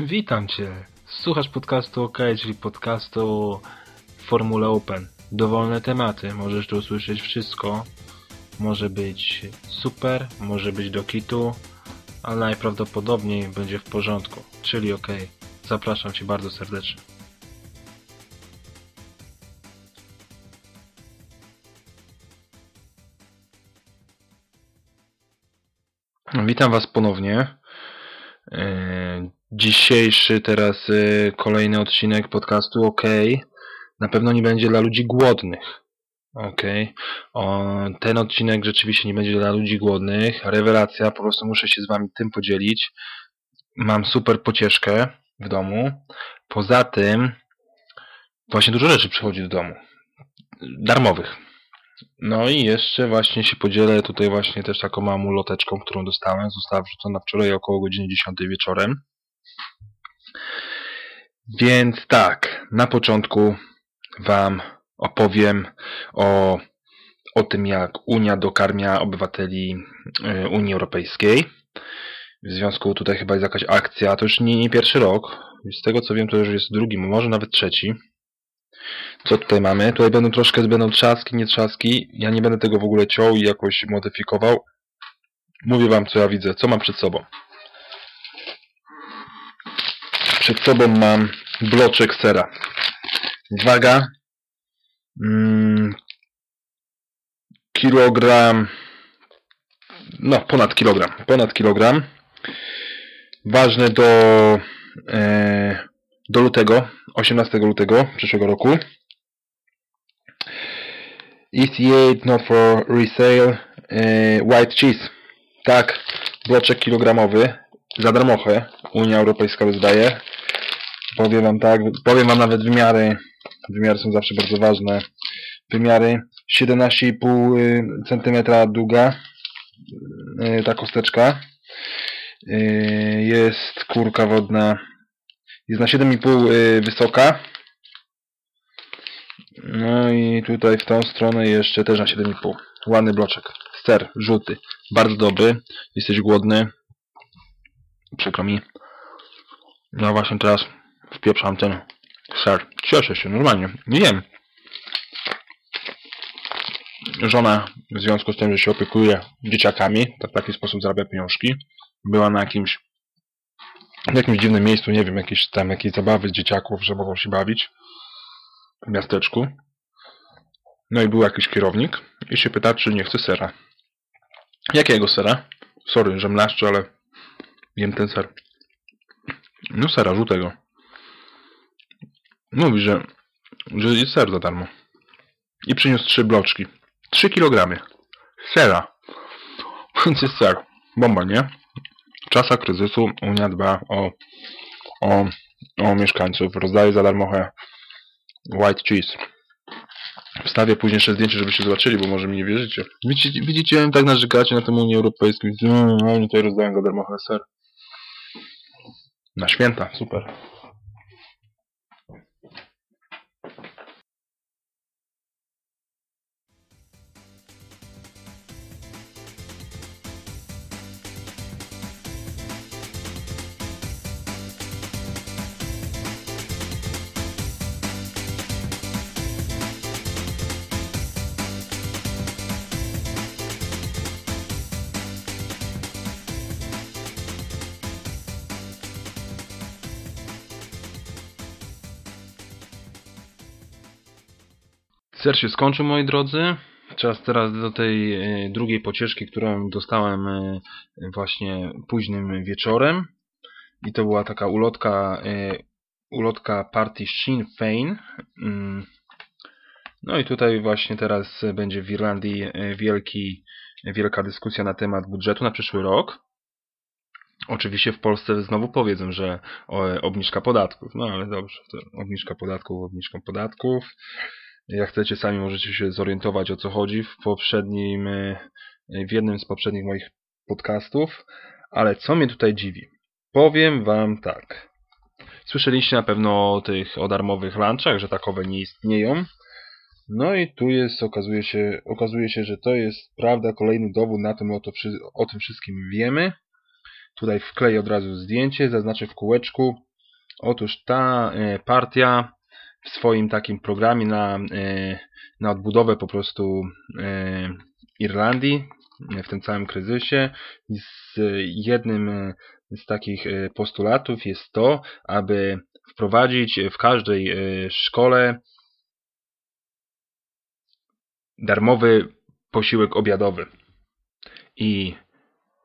Witam Cię. Słuchasz podcastu OK, czyli podcastu Formule Open. Dowolne tematy, możesz tu usłyszeć wszystko. Może być super, może być do kitu, ale najprawdopodobniej będzie w porządku, czyli OK. Zapraszam Cię bardzo serdecznie. Witam Was ponownie. Dzisiejszy teraz e, kolejny odcinek podcastu OK. Na pewno nie będzie dla ludzi głodnych. OK. O, ten odcinek rzeczywiście nie będzie dla ludzi głodnych. Rewelacja, po prostu muszę się z Wami tym podzielić. Mam super pocieszkę w domu. Poza tym właśnie dużo rzeczy przychodzi do domu. Darmowych. No i jeszcze właśnie się podzielę tutaj właśnie też taką małą loteczką, którą dostałem. Została wrzucona wczoraj około godziny 10 wieczorem. Więc tak, na początku Wam opowiem o, o tym, jak Unia dokarmia obywateli y, Unii Europejskiej. W związku tutaj chyba jest jakaś akcja, to już nie, nie pierwszy rok. Z tego co wiem, to już jest drugi, może nawet trzeci. Co tutaj mamy? Tutaj będą troszkę będą trzaski, nie trzaski. Ja nie będę tego w ogóle ciął i jakoś modyfikował. Mówię wam, co ja widzę, co mam przed sobą. Przed sobą mam bloczek sera. Waga. Mm, kilogram. No, ponad kilogram. Ponad kilogram. Ważne do, e, do lutego. 18 lutego przyszłego roku. EC8 not for resale. E, white cheese. Tak, bloczek kilogramowy. Za darmochę. Unia Europejska rozdaje. Powiem wam tak, powiem wam nawet wymiary. Wymiary są zawsze bardzo ważne. Wymiary 17,5 cm długa. y, Ta kosteczka. Y, Jest kurka wodna. Jest na 7,5 y, wysoka. No i tutaj w tą stronę jeszcze też na 7,5. Ładny bloczek. Ser, żółty. Bardzo dobry. Jesteś głodny. Przykro mi. No właśnie teraz wpieprzam ten ser. Cieszę się, normalnie. Nie wiem. Żona w związku z tym, że się opiekuje dzieciakami, tak w taki sposób zarabia pieniążki, była na jakimś w jakimś dziwnym miejscu, nie wiem, jakieś tam jakieś zabawy z dzieciaków, że mogą się bawić w miasteczku. No i był jakiś kierownik i się pyta, czy nie chce sera. Jakiego sera? Sorry, że mlaszczę, ale jem ten ser. No sera, żółtego. Mówi, że, że jest ser za darmo. I przyniósł trzy bloczki. Trzy kilogramy. Sera. Więc jest ser. Bomba, nie? W czasach kryzysu Unia dba o, o, o mieszkańców. Rozdaje za darmochę white cheese. Wstawię później jeszcze zdjęcie, żebyście zobaczyli, bo może mi nie wierzycie. Widzicie, widzicie tak narzekacie na tym Unii Europejskiej. No, oni tutaj rozdają go darmochę ser. Na święta, super. Ser się skończył, moi drodzy. Czas teraz do tej e, drugiej pocieszki, którą dostałem e, właśnie późnym wieczorem. I to była taka ulotka, e, ulotka partii Sinn Fein. Mm. No i tutaj właśnie teraz będzie w Irlandii wielki, wielka dyskusja na temat budżetu na przyszły rok. Oczywiście w Polsce znowu powiedzą, że obniżka podatków. No ale dobrze, to obniżka podatków, obniżką podatków. Jak chcecie, sami możecie się zorientować o co chodzi w poprzednim, e, w jednym z poprzednich moich podcastów. Ale co mnie tutaj dziwi? Powiem wam tak. Słyszeliście na pewno o tych o darmowych lunchach, że takowe nie istnieją. No i tu jest, okazuje się, okazuje się, że to jest prawda, kolejny dowód na tym, o, to, o tym wszystkim wiemy. Tutaj wkleję od razu zdjęcie, zaznaczę w kółeczku. Otóż ta e, partia w swoim takim programie na, e, na odbudowę po prostu e, Irlandii w tym całym kryzysie z jednym e, z takich e, postulatów jest to, aby wprowadzić w każdej e, szkole darmowy posiłek obiadowy. I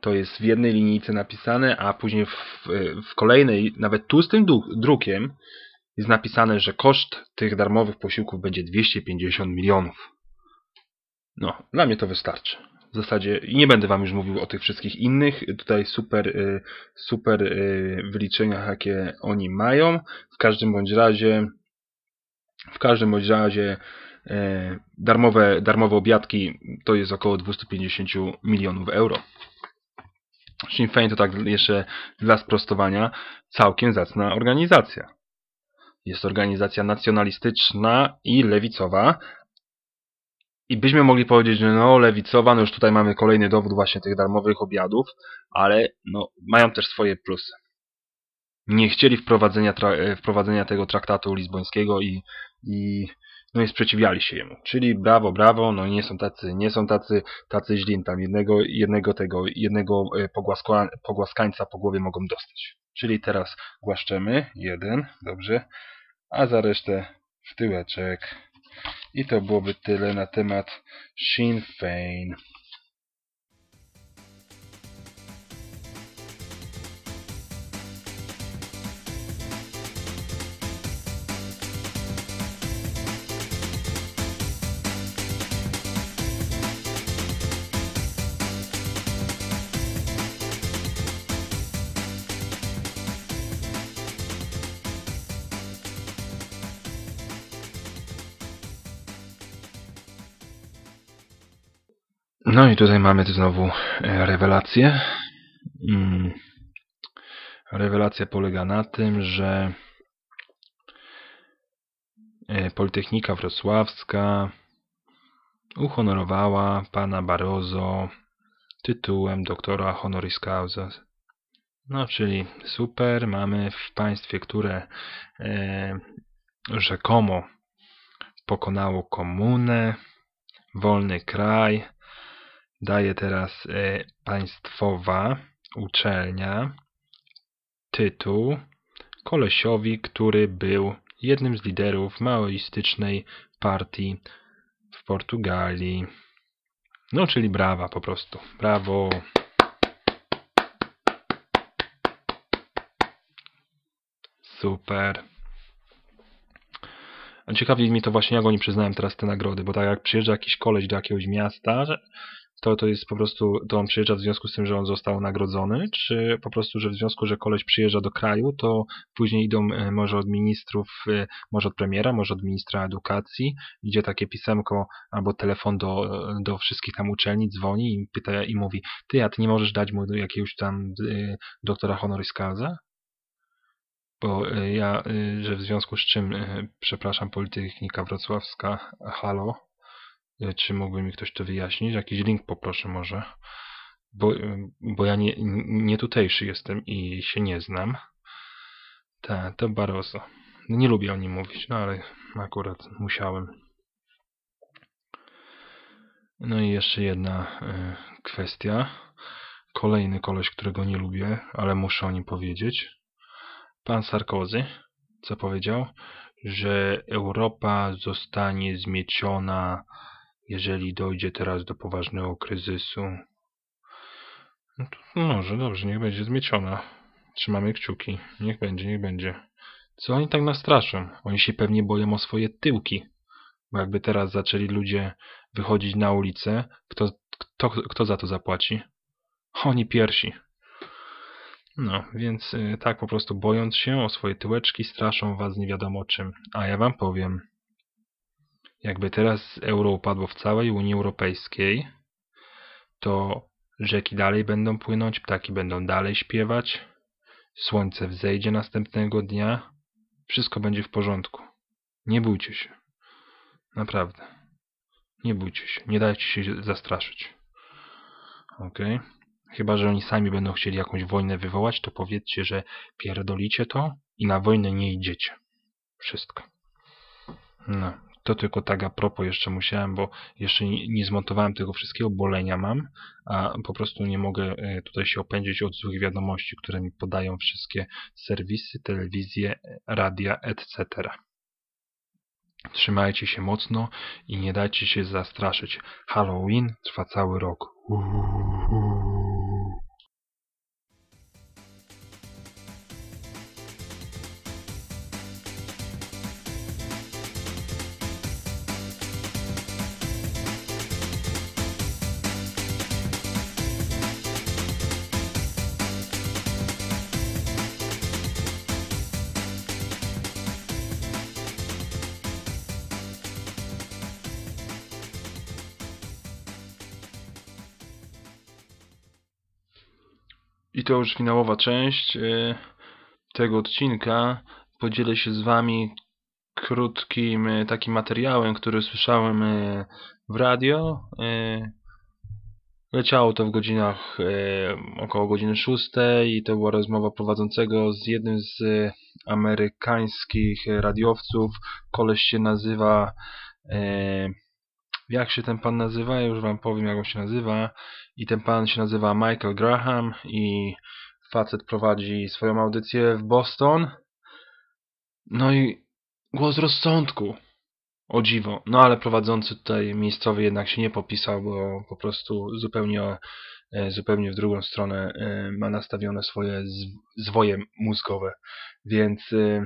to jest w jednej linijce napisane, a później w, w kolejnej, nawet tłustym drukiem, jest napisane, że koszt tych darmowych posiłków będzie 250 milionów. No, dla mnie to wystarczy. W zasadzie nie będę Wam już mówił o tych wszystkich innych, tutaj super, y, super y, wyliczeniach, jakie oni mają. W każdym bądź razie, w każdym bądź razie y, darmowe, darmowe obiadki to jest około 250 milionów euro. Sinn Féin to tak jeszcze dla sprostowania całkiem zacna organizacja. Jest organizacja nacjonalistyczna i lewicowa. I byśmy mogli powiedzieć, że no lewicowa, no już tutaj mamy kolejny dowód właśnie tych darmowych obiadów, ale no mają też swoje plusy. Nie chcieli wprowadzenia, wprowadzenia tego traktatu lizbońskiego i, i no i sprzeciwiali się jemu. Czyli brawo, brawo, no nie są tacy, nie są tacy, tacy źli, tam jednego, jednego tego, jednego e, pogłaska, pogłaskańca po głowie mogą dostać. Czyli teraz głaszczemy, jeden, dobrze, a za resztę w tyłeczek. I to byłoby tyle na temat Sinn Fein. No i tutaj mamy znowu e, rewelację. Mm. Rewelacja polega na tym, że e, Politechnika Wrocławska uhonorowała pana Barozo tytułem doktora honoris causa. No, czyli super, mamy w państwie, które e, rzekomo pokonało komunę, wolny kraj, daje teraz e, państwowa uczelnia tytuł kolesiowi, który był jednym z liderów maoistycznej partii w Portugalii. No, czyli brawa po prostu. Brawo. Super. Ciekawi mnie to właśnie, jak oni przyznają teraz te nagrody, bo tak jak przyjeżdża jakiś koleś do jakiegoś miasta, to to jest po prostu, to on przyjeżdża w związku z tym, że on został nagrodzony, czy po prostu, że w związku, że koleś przyjeżdża do kraju, to później idą e, może od ministrów, e, może od premiera, może od ministra edukacji, idzie takie pisemko albo telefon do, do wszystkich tam uczelni, dzwoni i pyta i mówi, ty, a ty nie możesz dać mu jakiegoś tam y, doktora honoris causa? Bo ja, że w związku z czym, przepraszam, Politechnika Wrocławska, halo, E, czy mógłby mi ktoś to wyjaśnić? Jakiś link poproszę może. Bo, e, bo ja nie, nie tutejszy jestem i się nie znam. Tak, to Barroso. Nie lubię o nim mówić, no ale akurat musiałem. No i jeszcze jedna y, kwestia. Kolejny koleś, którego nie lubię, ale muszę o nim powiedzieć. Pan Sarkozy, co powiedział? Że Europa zostanie zmieciona jeżeli dojdzie teraz do poważnego kryzysu. No to może, dobrze, niech będzie zmieciona. Trzymamy kciuki. Niech będzie, niech będzie. Co oni tak nastraszą? Oni się pewnie boją o swoje tyłki. Bo jakby teraz zaczęli ludzie wychodzić na ulicę, kto, kto, kto za to zapłaci? Oni pierwsi. No, więc y, tak po prostu bojąc się o swoje tyłeczki, straszą was nie wiadomo czym. A ja wam powiem, jakby teraz euro upadło w całej Unii Europejskiej, to rzeki dalej będą płynąć, ptaki będą dalej śpiewać, słońce wzejdzie następnego dnia, wszystko będzie w porządku. Nie bójcie się. Naprawdę. Nie bójcie się. Nie dajcie się zastraszyć. Ok? Chyba, że oni sami będą chcieli jakąś wojnę wywołać, to powiedzcie, że pierdolicie to i na wojnę nie idziecie. Wszystko. No, to tylko tak a propos jeszcze musiałem, bo jeszcze nie, zmontowałem tego wszystkiego, bolenia mam, a po prostu nie mogę e, tutaj się opędzić od złych wiadomości, które mi podają wszystkie serwisy, telewizje, radia, etc. Trzymajcie się mocno i nie dajcie się zastraszyć. Halloween trwa cały rok. Uhuhu. I to już finałowa część e, tego odcinka. Podzielę się z Wami krótkim e, takim materiałem, który słyszałem e, w radio. Leciało to w godzinach około godziny 6 i to była rozmowa prowadzącego z jednym z amerykańskich radiowców. Koleś się nazywa jak się ten pan nazywa, ja już wam powiem jak on się nazywa. I ten pan się nazywa Michael Graham i facet prowadzi swoją audycję w Boston. No i głos rozsądku. O dziwo, no ale prowadzący tutaj miejscowy jednak się nie popisał, bo po prostu zupełnie e, zupełnie w drugą stronę e, ma nastawione swoje zwoje mózgowe, więc e,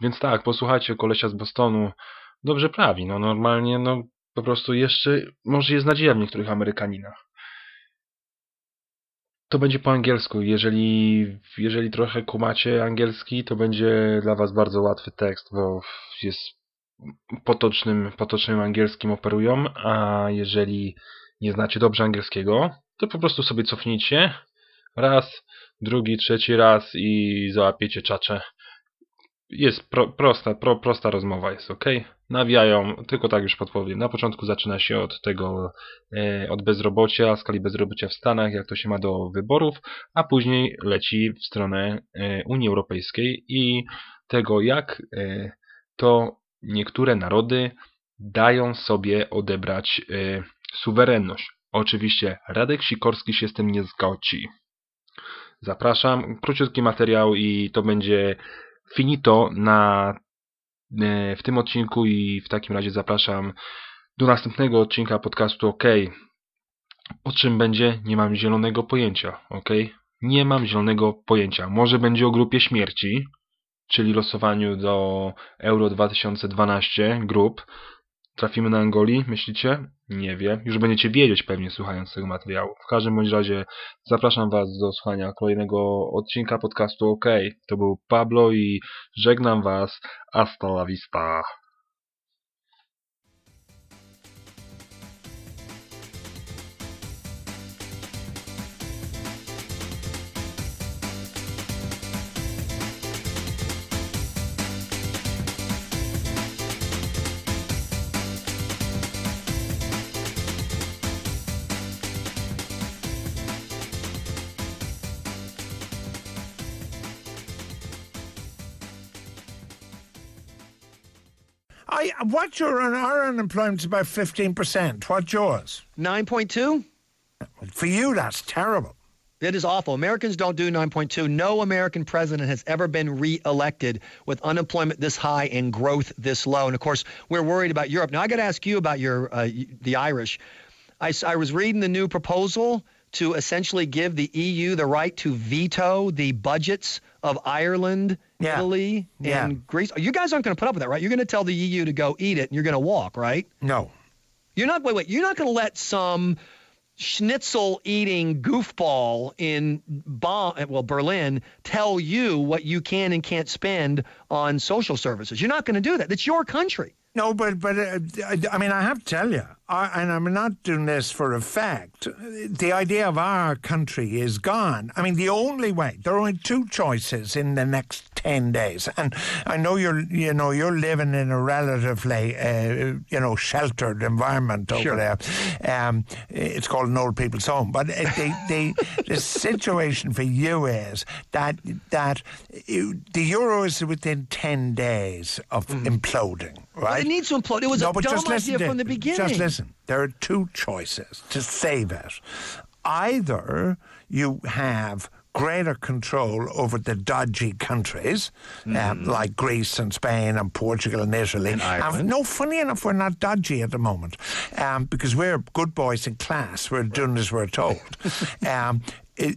więc tak, posłuchajcie kolesia z Bostonu, dobrze prawi, no normalnie, no po prostu jeszcze, może jest nadzieja w niektórych Amerykaninach. To będzie po angielsku. Jeżeli, jeżeli trochę kumacie angielski, to będzie dla Was bardzo łatwy tekst, bo jest potocznym, potocznym angielskim operują, a jeżeli nie znacie dobrze angielskiego, to po prostu sobie cofnijcie raz, drugi, trzeci raz i załapiecie czacze jest pro, prosta, pro, prosta rozmowa jest, ok? Nawijają, tylko tak już podpowiem. Na początku zaczyna się od tego, e, od bezrobocia, skali bezrobocia w Stanach, jak to się ma do wyborów, a później leci w stronę e, Unii Europejskiej i tego, jak e, to niektóre narody dają sobie odebrać e, suwerenność. Oczywiście Radek Sikorski się z tym nie zgodzi. Zapraszam, króciutki materiał i to będzie finito na, e, w tym odcinku i w takim razie zapraszam do następnego odcinka podcastu OK. O czym będzie? Nie mam zielonego pojęcia, ok? Nie mam zielonego pojęcia. Może będzie o grupie śmierci, czyli losowaniu do Euro 2012 grup. Trafimy na Angolii, myślicie? Nie wiem. Już będziecie wiedzieć pewnie słuchając tego materiału. W każdym bądź razie zapraszam Was do słuchania kolejnego odcinka podcastu OK. To był Pablo i żegnam Was. Hasta la vista. I, what's your our unemployment's about fifteen percent. What's yours? Nine point two. For you, that's terrible. It is awful. Americans don't do 9.2. No American president has ever been reelected with unemployment this high and growth this low. And of course, we're worried about Europe. Now, I got to ask you about your uh, the Irish. I, I was reading the new proposal to essentially give the EU the right to veto the budgets of Ireland, yeah. Italy, and yeah. Greece. You guys aren't going to put up with that, right? You're going to tell the EU to go eat it, and you're going to walk, right? No. You're not. Wait, wait. You're not going to let some schnitzel eating goofball in bon, well Berlin tell you what you can and can't spend on social services. You're not going to do that. It's your country. No, but but uh, I mean, I have to tell you, I, and I'm not doing this for effect. The idea of our country is gone. I mean, the only way there are only two choices in the next ten days, and I know you're you know you're living in a relatively uh, you know sheltered environment over Sure. there. Um, it's called an old people's home, but uh, the the the situation for you is that that you, the euro is within ten days of imploding, right? It needs to implode. It was No, a dumb idea to- from the beginning. Just listen. There are two choices to save it. Either you have greater control over the dodgy countries um, like Greece and Spain and Portugal and Italy. And Ireland. no, funny enough, we're not dodgy at the moment um, because we're good boys in class. We're doing as we're told. um, it,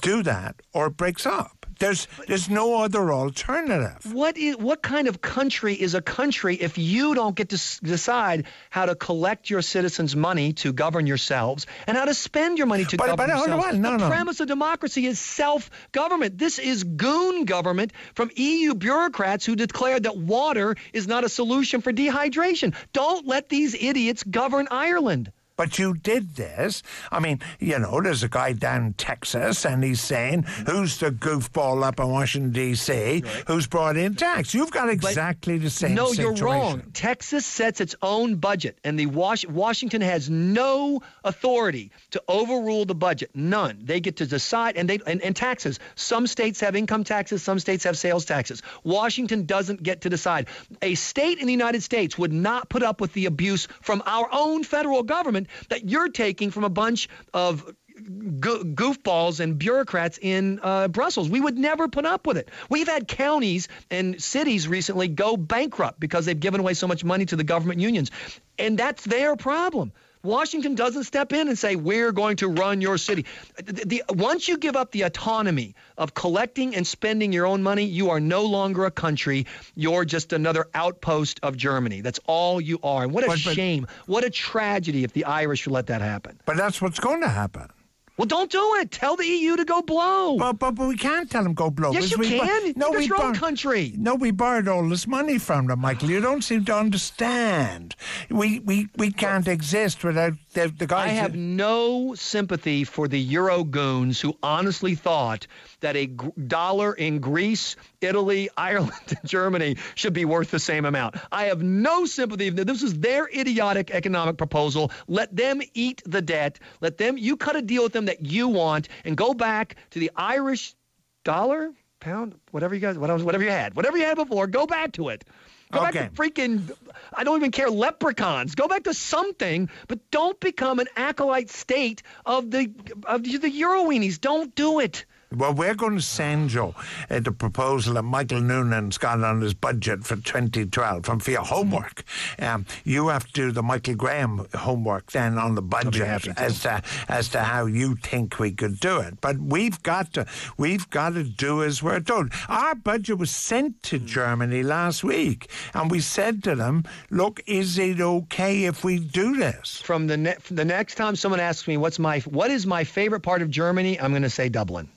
do that or it breaks up. There's there's no other alternative. What is what kind of country is a country if you don't get to s- decide how to collect your citizens' money to govern yourselves and how to spend your money to But- govern but yourselves? on, no, the no. premise of democracy is self-government. This is goon government from EU bureaucrats who declared that water is not a solution for dehydration. Don't let these idiots govern Ireland. But you did this. I mean, you know, there's a guy down in Texas and he's saying, mm-hmm. who's the goofball up in Washington, D.C., who's brought in tax? You've got exactly the same No, situation. you're wrong. Texas sets its own budget, and the Was- Washington has no authority to overrule the budget. None. They get to decide, and they and, and taxes. Some states have income taxes. Some states have sales taxes. Washington doesn't get to decide. A state in the United States would not put up with the abuse from our own federal government that you're taking from a bunch of goofballs and bureaucrats in uh, Brussels. We would never put up with it. We've had counties and cities recently go bankrupt because they've given away so much money to the government unions, and that's their problem. Washington doesn't step in and say we're going to run your city. The, the- once you give up the autonomy of collecting and spending your own money, you are no longer a country. You're just another outpost of Germany. That's all you are. And what a But- but- shame! What a tragedy if the Irish let that happen. But that's what's going to happen. Well, don't do it. Tell the EU to go blow. But, but, but we can't tell them go blow. yes, you we can. no, It's we your own country. No, we borrowed all this money from them, Michael. You don't seem to understand. We we, we can't exist without the, the guys. I have no sympathy for the Euro goons who honestly thought that a dollar in Greece, Italy, Ireland, and Germany should be worth the same amount. I have no sympathy. This is their idiotic economic proposal. Let them eat the debt. Let them, you cut a deal with them that you want and go back to the Irish dollar, pound, whatever you guys, whatever you had, whatever you had before, go back to it. Go back to freaking, I don't even care, leprechauns. Go back to something, but don't become an acolyte state of the of the, the Euroweenies. Don't do it. Well, we're going to send you uh, the proposal that Michael Noonan's got on his budget for 2012 and for your homework. Um, you have to do the Michael Graham homework then on the budget as to as to how you think we could do it. But we've got to we've got to do as we're told. Our budget was sent to Germany last week, and we said to them, "Look, is it okay if we do this?" From the ne- the next time someone asks me what's my what is my favorite part of Germany, I'm going to say Dublin.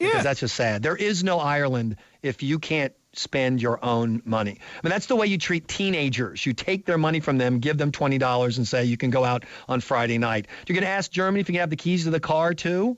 Because that's just sad. There is no Ireland if you can't spend your own money. I mean, that's the way you treat teenagers. You take their money from them, give them $20 and say you can go out on Friday night. You're going to ask Germany if you can have the keys to the car too?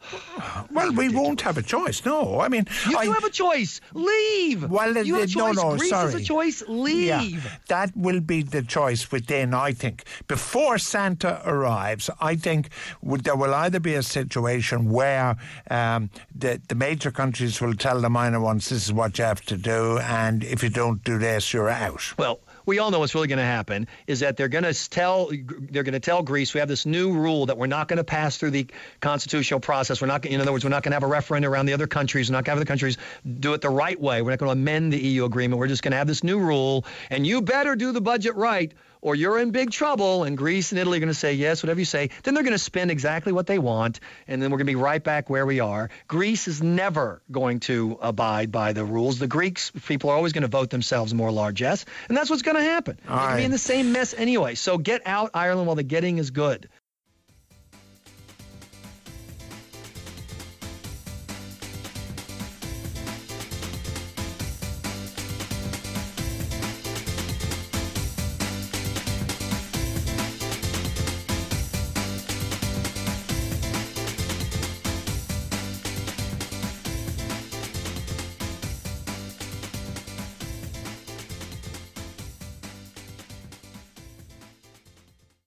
Well, we won't have a choice. No, I mean, You I, do have a choice. Leave. Well, you have a uh, no, choice. no, Greece sorry. is a choice. Leave. Yeah, that will be the choice within, I think. Before Santa arrives, I think there will either be a situation where um, the, the major countries will tell the minor ones, this is what you have to do, and if you don't do this, you're out. Well, we all know what's really going to happen is that they're going to tell they're going to tell Greece we have this new rule that we're not going to pass through the constitutional process. We're not, in other words, we're not going to have a referendum around the other countries. We're not going to have the countries do it the right way. We're not going to amend the EU agreement. We're just going to have this new rule, and you better do the budget right, or you're in big trouble. And Greece and Italy are going to say yes, whatever you say. Then they're going to spend exactly what they want, and then we're going to be right back where we are. Greece is never going to abide by the rules. The Greeks people are always going to vote themselves more largesse, and that's what's going to happen. They're going to be in the same mess anyway. So get out Ireland while the getting is good.